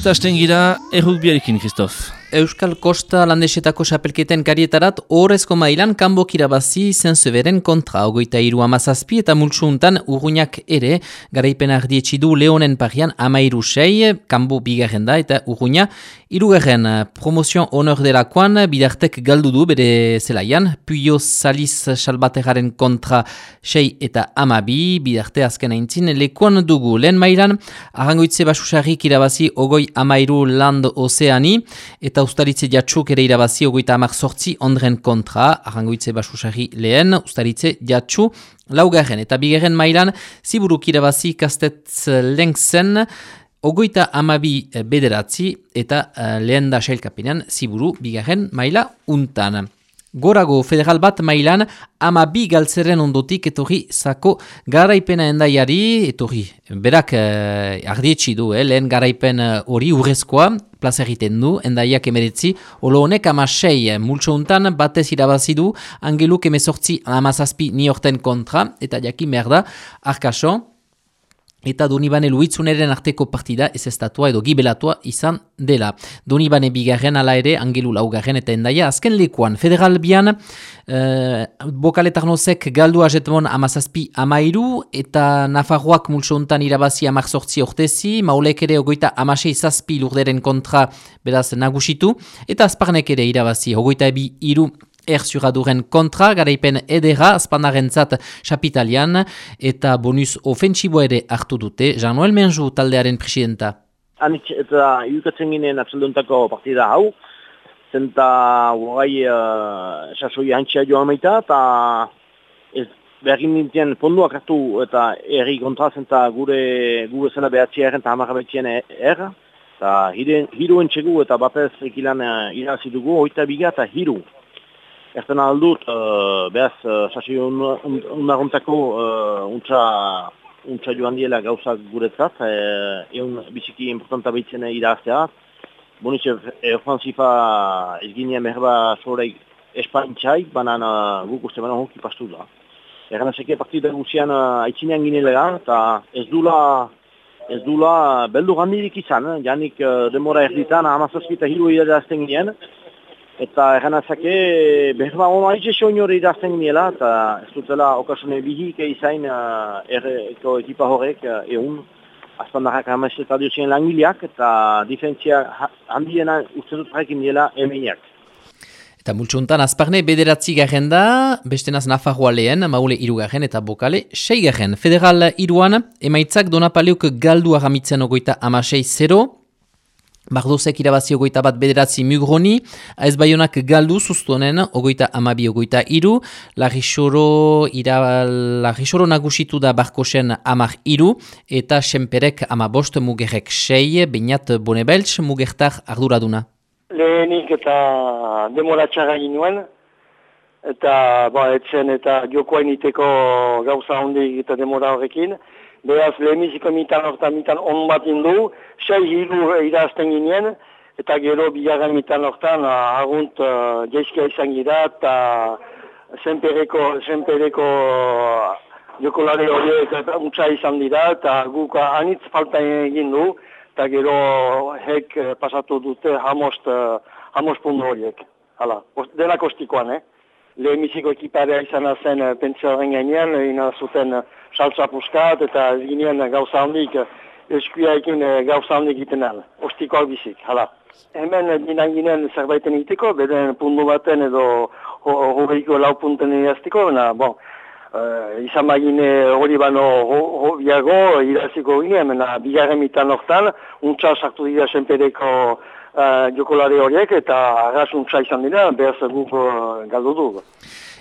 Eta hasten gira, errukbiarekin, Kristof. Euskal Kosta landesetako xapelketen karietarat horrezko mailan kanbo kirabazi zen zeberen kontra. Ogoita iru amazazpi eta multsuuntan urruñak ere, garaipen ardietsi du leonen parian amairu sei, kanbo bigarren da eta urruña irugarren promozion honor delakoan bidartek galdu du bere zelaian, puio saliz salbateraren kontra sei eta amabi, bidarte azken aintzin lekuan dugu lehen mailan, arrangoitze basusarrik irabazi ogoi amairu land ozeani, eta eta ustaritze jatsuk ere irabazi ogoita amak sortzi ondren kontra, arrangoitze basusari lehen, ustaritze jatsu laugarren. Eta bigarren mailan, ziburuk irabazi kastetz lengzen, ogoita amabi bederatzi, eta uh, lehen da sailkapenean ziburu bigarren maila untan. Gorago federal bat mailan ama bi galtzeren ondotik etorri zako garaipena endaiari, etorri berak eh, ardietsi du, eh, lehen garaipen eh, hori urrezkoa, plaza egiten du, endaiak emeretzi, olo honek ama sei eh, multso untan batez irabazi du, angeluk emezortzi amazazpi ni orten kontra, eta jakin merda, arkaso, eta Donibane Luitzuneren arteko partida ez estatua edo gibelatua izan dela. Donibane bigarren ala ere, angelu laugarren eta endaia, azken lekuan, federal bian, eh, bokaletarnozek galdu ajetmon amazazpi amairu, eta Nafarroak multsountan irabazi amak sortzi ortezi, maulek ere ogoita amasei zazpi lurderen kontra beraz nagusitu, eta azparnek ere irabazi ogoita ebi iru erzuraduren kontra, garaipen edera, azpanaren zat chapitalian, eta bonus ofentsibo ere hartu dute, Jean-Noel Menju taldearen presidenta. Anitz eta iukatzen ginen atzelduntako partida hau, zenta guai uh, sasoi hantxea joan maita, eta ez bergin nintien fonduak hartu eta erri kontra zenta gure gure zena behatzea erren eta hamar behatzea er, eta hiru entxegu eta batez ekilan uh, irazidugu, oita biga eta hiru. Erten aldut, uh, behaz, uh, sasi unaruntako uh, untsa, joan diela gauzak guretzat, egun biziki importanta behitzen iraztea. Bonitxe, ofanzifa ezginea merba sorek espaintxai, banan uh, guk uste banan hoki pastu da. Erran ezeke partida guzian uh, aitzinean ginelera, eta ez dula, ez dula beldu gandirik izan, eh? janik uh, demora erditan, amazazkita hiru idazten ginen, Eta egan azake, behar ba, ono aize soinore idazten niela, eta ez dutela okasune bihik izain uh, erreko ekipa horrek uh, egun, azpandarrak hamaz eta duzien langileak, eta difentzia handiena uste dut prekin niela emeniak. Eta multsuntan azparne bederatzi garen da, beste naz Nafarroa lehen, maule irugarren eta bokale seigaren. Federal iruan, emaitzak donapaleuk galdu agamitzen ogoita amasei zero, Bardozek irabazi ogoita bat bederatzi mugroni, ez baionak galdu zuztuenen ogoita amabi ogoita iru, lagisoro, ira, lagisoro nagusitu da barkosen amak iru, eta senperek ama bost mugerek sei, bainat bonebeltz mugertar arduraduna. Lehenik eta demoratxaga inuen, eta ba, etzen eta jokoain iteko gauza hondik eta demora horrekin, Beraz, lehemiziko mitan orta mitan on bat indu, sei hiru irazten ginen, eta gero bigarren mitan ortan agunt uh, jeizkia izan gira, eta zenpereko, zenpereko jokolare horiek utza izan dira, eta guk anitz falta egin du, eta gero hek pasatu dute hamost, hamost pundu horiek. Hala, dena kostikoan, eh? Lehemiziko ekiparea izan zen pentsioaren gainean, ina zuten saltza puskat eta ginean gauza handik eskuiaekin eh, gauza handik egiten al, ostikoak bizik, hala. Hemen dinan ginen zerbaiten egiteko, beden puntu baten edo horreiko lau punten egazteko, na, bon, uh, izan magine hori bano biago iraziko ginen, na, bigarren mitan hortan, untsa sartu dira senpereko uh, jokolare horiek eta arras untsa izan dira, behaz guk uh, galdu dugu.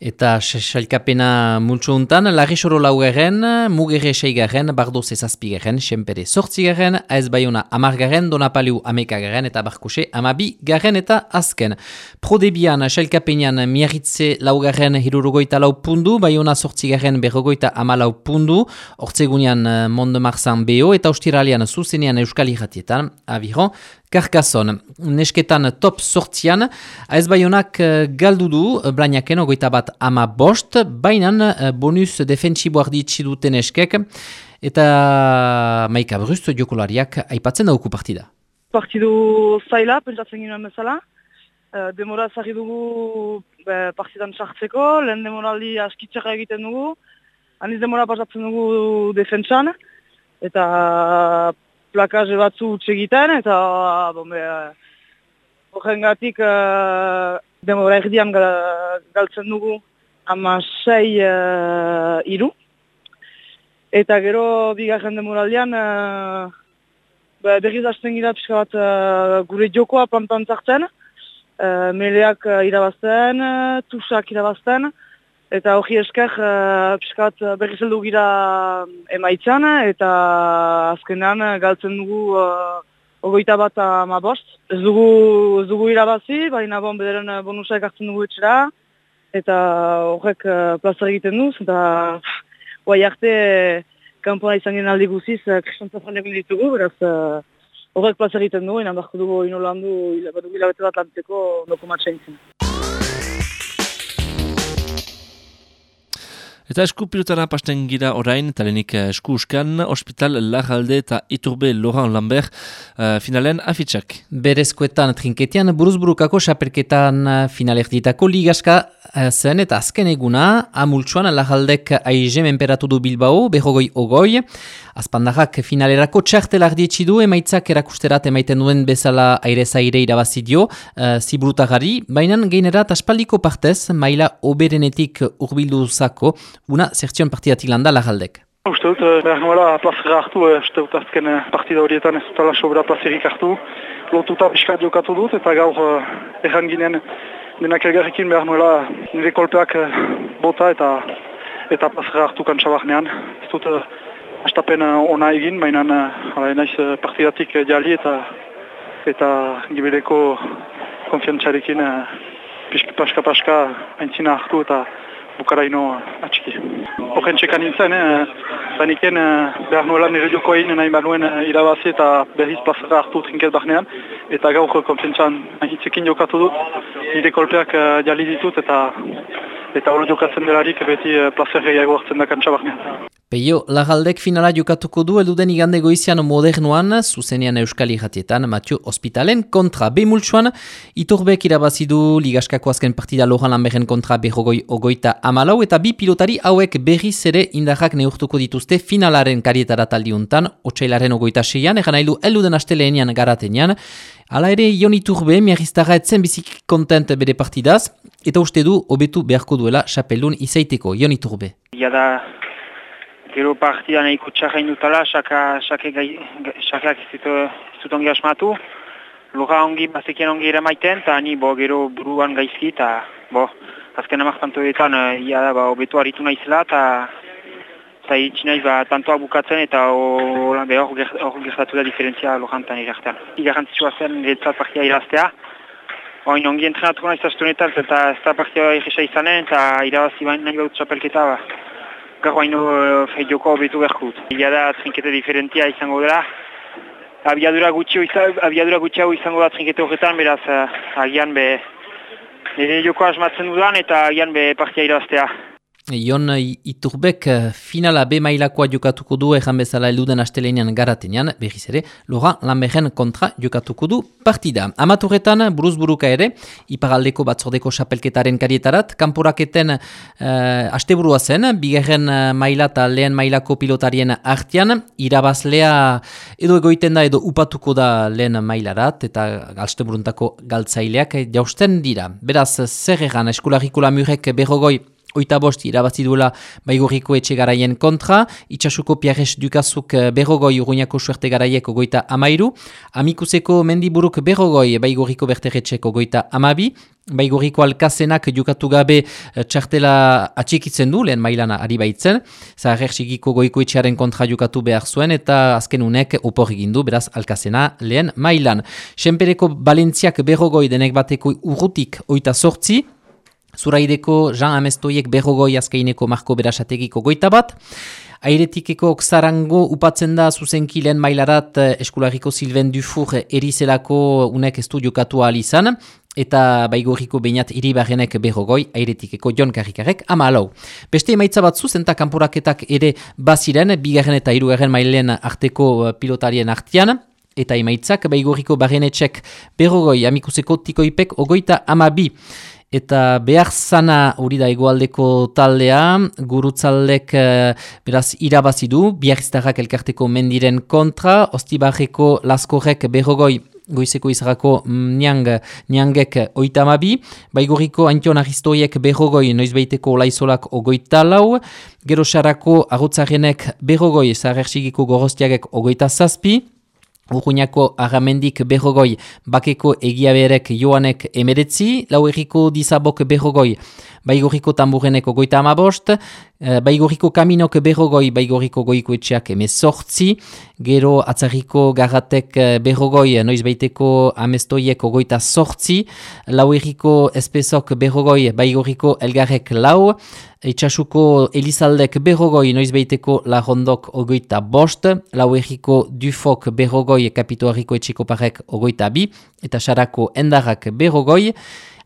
Eta sailkapena multsu untan, Larisoro laugarren, Mugere seigarren, Bardoz ezazpigaren, Senpere sortzigaren, Aez Bayona amargarren, Donapaliu amekagaren eta Barkose amabi garren eta azken. Prodebian, sailkapenean, Miarritze laugarren hirurogoita lau pundu, Bayona sortzigaren berrogoita ama lau pundu, Hortzegunean Monde Marzan BO eta Austiralian zuzenean Euskal Iratietan, Aviron, Karkason, nesketan top sortzian, ez bai honak uh, galdu du, uh, blainaken ogoita bat ama bost, bainan uh, bonus defensibo arditsi duten eskek, eta maika brust jokolariak aipatzen dauku partida. partidu zaila, pentsatzen ginen bezala. Uh, demora zari dugu be, partidan sartzeko, lehen demoraldi askitxarra egiten dugu. Aniz demora pasatzen dugu defentsan, eta plakaje batzu egiten eta bon, be, horren gatik uh, demora erdian galtzen dugu ama sei uh, iru. Eta gero bigarren demoraldian uh, berriz hasten gira pixka bat uh, gure jokoa plantan zartzen. Uh, meleak irabazten, tusak irabazten, eta hori esker uh, piskat berriz heldu gira emaitzan, eta azkenean galtzen dugu uh, ogoita bat ama bost. Ez dugu, ez dugu irabazi, baina bon, bederen bonusak hartzen dugu etxera, eta horrek uh, plazar egiten duz, eta guai arte kanpoan izan gen aldi guziz, uh, Kristian ditugu, beraz, horrek plaza egiten du, enan barko dugu inolandu hilabete bat lanteko noko matxain zen. Eta esku pilotara pasten gira orain, talenik eh, esku uskan, Hospital Lajalde eta Iturbe Laurent Lambert uh, finalen afitsak. Berezkoetan trinketian, buruzburukako xaperketan eh, finalerditako ligaska zen eta azken eguna, amultsuan Lajaldek aize menperatu du Bilbao, behogoi ogoi, azpandarrak finalerako txartelar dietxidu, emaitzak erakusterat emaiten duen bezala aire zaire irabazidio, uh, zibrutagari, baina geinerat aspaldiko partez, maila oberenetik urbildu zako, una zertzion partidatik landa lagaldek. Uste dut, eh, behar nuela plazera hartu, eh, uste dut azken eh, partida horietan ez dutala sobera plazerik hartu. Lotuta piskat jokatu dut eta gaur erran ginen denak elgarrekin behar nuela nire kolpeak bota eta eta plazera hartu kantsabarnean. Ez dut astapen ona egin, baina naiz partidatik jali eta eta gibeleko konfiantzarekin paska-paska aintzina hartu eta bukaraino atxiki. Horren txekan nintzen, eh, zaniken eh, behar nuela nire joko egin nahi banuen eh, irabazi eta berriz plazara hartu trinket bahnean, eta gaur konfientzan hitzekin jokatu dut, nire kolpeak eh, jali ditut eta eta hori jokatzen delarik beti eh, plazerrei hartzen da kantsa bahnean. Peio, lagaldek finala jokatuko du elduden igande goizian modernuan, zuzenean euskali jatietan, Matio Hospitalen kontra Bemultsuan, iturbek irabazidu ligaskako azken partida lohan lanberen kontra behogoi ogoita amalau, eta bi pilotari hauek berriz ere indarrak neurtuko dituzte finalaren karietara taldiuntan, otxailaren ogoita seian, egan nahi du elduden asteleenean garatenean, Hala ere, Ion Iturbe, miagiztara etzen bizik kontent bere partidaz, eta uste du, hobetu beharko duela, xapelun izaiteko, Ion Iturbe. Iada, gero partia nahiko txarra indutala, xakeak ez dut ongi asmatu. Lura ongi, bazekien ongi ere maiten, eta ni bo, gero buruan gaizki, eta bo, azken amak tantoetan, uh, ia da, ba, obetu haritu nahizela, eta eta itxinaiz, ba, tantoa bukatzen, eta hor gertatu da diferentzia lorantan irartean. Garantizua zen, niretzat partia iraztea, Oin ongi entrenatuko nahiz astunetan, eta ez da partia irrisa izanen, eta irabazi bain nahi baut txapelketa, ba gaur haino uh, eh, joko betu behar Ia da trinkete diferentia izango dela. Abiadura gutxi, abiadura gutxi hau izango da trinkete horretan, beraz uh, agian be nire joko asmatzen dudan eta agian be partia irabaztea. Ion Iturbek eh, finala B mailakoa jokatuko du ejan bezala eluden astelenean garatenean, behiz ere, Laurent Lamberen kontra jokatuko du partida. Amaturretan, buruz buruka ere, iparaldeko batzordeko xapelketaren karietarat, kanporaketen uh, asteburua zen, bigarren uh, maila eta lehen mailako pilotarien artian, irabazlea edo egoiten da edo upatuko da lehen mailarat, eta asteburuntako galtzaileak jausten dira. Beraz, zer egan, eskularikula murek berrogoi Oita bost irabazi duela baigorriko etxe garaien kontra, itxasuko piarres dukazuk eh, berrogoi urruñako suerte garaieko goita amairu, amikuseko mendiburuk berrogoi baigorriko berterretxeko goita amabi, baigorriko alkazenak jukatu gabe eh, txartela atxikitzen du, lehen mailana ari baitzen, zaharrer sigiko goiko etxearen kontra jukatu behar zuen, eta azken unek opor egindu, beraz alkazena lehen mailan. Senpereko Balentziak berrogoi denek bateko urrutik oita sortzi, Zuraideko Jean Amestoiek berrogoi azkaineko Marko Berasategiko goita bat. Airetikeko Xarango upatzen da zuzenki lehen mailarat eh, eskulariko Silven Dufur erizelako unek estu jokatu izan. Eta baigorriko bainat iribarrenek berrogoi, airetikeko Jon Karrikarek ama alau. Beste emaitza bat zenta kanporaketak ere baziren, bigarren eta irugarren mailen arteko eh, pilotarien artian. eta emaitzak baigoriko barrenetxek berrogoi amikuseko tikoipek ogoita amabi. Eta behar zana hori da egoaldeko taldea, gurutzaldek uh, beraz irabazi du, biarriztarrak elkarteko mendiren kontra, ostibarreko laskorek berrogoi goizeko izarako niang, niangek oitamabi, baigoriko antion aristoiek berrogoi noizbeiteko olaizolak ogoita lau, gero xarako agutzarenek berrogoi zaherxigiko goroztiagek ogoita zazpi, Urruñako agamendik berrogoi, bakeko egiaberek joanek emeretzi, lau erriko dizabok berrogoi, baigoriko tambureneko goita amabost, eh, baigoriko kaminok berrogoi, baigoriko goiko etxeak emezortzi, gero atzariko garratek eh, berrogoi, noiz baiteko amestoiek goita sortzi, lau erriko espesok berrogoi, baigoriko elgarrek lau, Itxasuko Elizaldek berrogoi noizbeiteko lahondok ogoita bost, lau erriko Dufok berrogoi kapituariko etxiko parek ogoita bi, eta sarako endarrak berrogoi,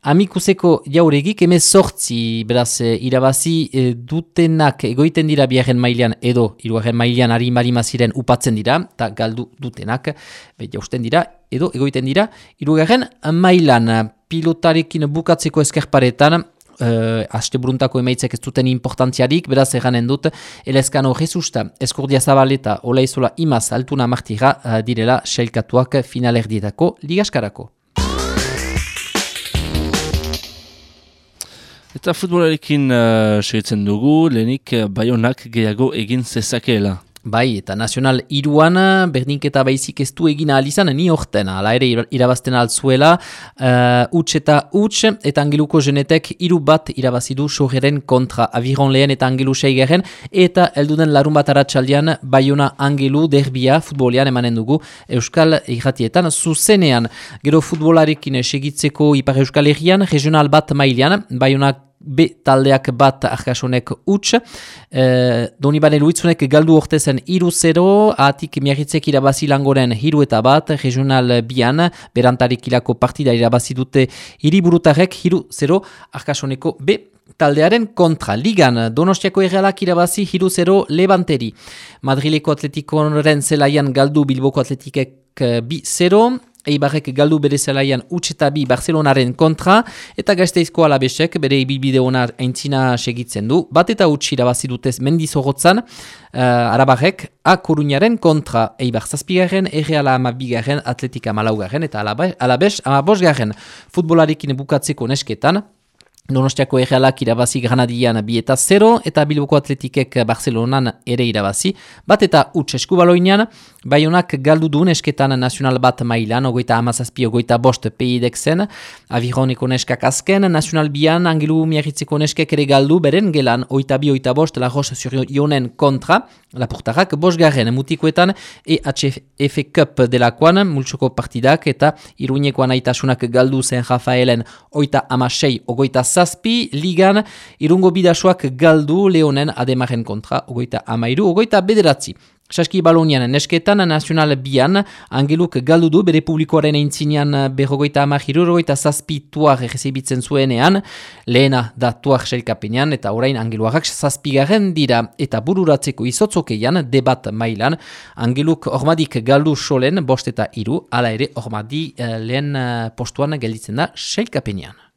Amikuseko jauregik emez sortzi, beraz, e, irabazi e, dutenak egoiten dira biaren mailean edo iruaren mailean ari marimaziren upatzen dira, eta galdu dutenak, be, jausten dira, edo egoiten dira, irugarren mailan pilotarekin bukatzeko eskerparetan, uh, aste buruntako emaitzek ez duten importantziarik, beraz eganen dut, elezkano jesusta, eskurdia zabaleta, ola izola imaz, altuna martira, uh, direla, selkatuak finalerdietako ligaskarako. Eta futbolarekin uh, segitzen dugu, lehenik uh, baionak gehiago egin zezakeela. Bai, eta nazional iruan, berdinketa baizik ez du egina alizan, ni orten, ala ere irabazten altzuela, uh, uts eta uts, eta angeluko jenetek iru bat irabazidu sogeren kontra aviron lehen eta angelu seigeren, eta elduden larun bat aratsaldian baiona angelu derbia futbolian emanen dugu Euskal Iratietan zuzenean. Gero futbolarekin segitzeko Ipar Euskal Herrian, regional bat mailean, baionak B taldeak bat arkasonek huts. E, Doni bane luitzunek galdu ortezen iru zero, atik miagitzek irabazi langoren hiru eta bat, regional bian, berantarik ilako partida irabazi dute hiriburutarek hiru zero, arkasoneko B taldearen kontra. Ligan, Donostiako errealak irabazi hiru zero levanteri. Madrileko atletikoren zelaian galdu Bilboko atletikek eh, bi zero, Eibarrek galdu bere zelaian utxetabi Barcelonaren kontra, eta gazteizko alabesek bere ibilbide honar aintzina segitzen du. Bat eta utxi irabazi dutez mendizorotzan, uh, arabarrek A Koruñaren kontra Eibar zazpigaren, erreala amabigaren, atletika malaugaren, eta alabes amabosgaren futbolarikin bukatzeko nesketan, Donostiako errealak irabazi granadian bi eta 0 eta Bilboko atletikek Barcelonan ere irabazi. Bat eta utx eskubaloinean, baionak galdu duen esketan nazional bat mailan, ogoita amazazpi, ogoita bost peidek zen, avironeko neskak azken, nazional bian, angelu miarritzeko neskek ere galdu, beren gelan, oita bi, oita bost, la rosa zurionen kontra, lapurtarrak, bosgarren mutikoetan, EHF Cup delakoan, multsoko partidak, eta iruñekoan aitasunak galdu zen Rafaelen, oita amasei, ogoita zazpi, ligan, irungo bidasoak galdu leonen ademaren kontra, ogoita amairu, ogoita bederatzi. Saski balonian nesketan nazional bian, angeluk galdu du bere publikoaren eintzinean berrogoita amahiru, rogoita zazpi tuar egizibitzen zuenean, lehena da tuar selkapenean, eta orain angeluarrak zazpigaren dira, eta bururatzeko izotzokeian debat mailan, angeluk ormadik galdu solen, bost eta iru, ala ere ormadi eh, lehen eh, postuan gelditzen da selkapenean.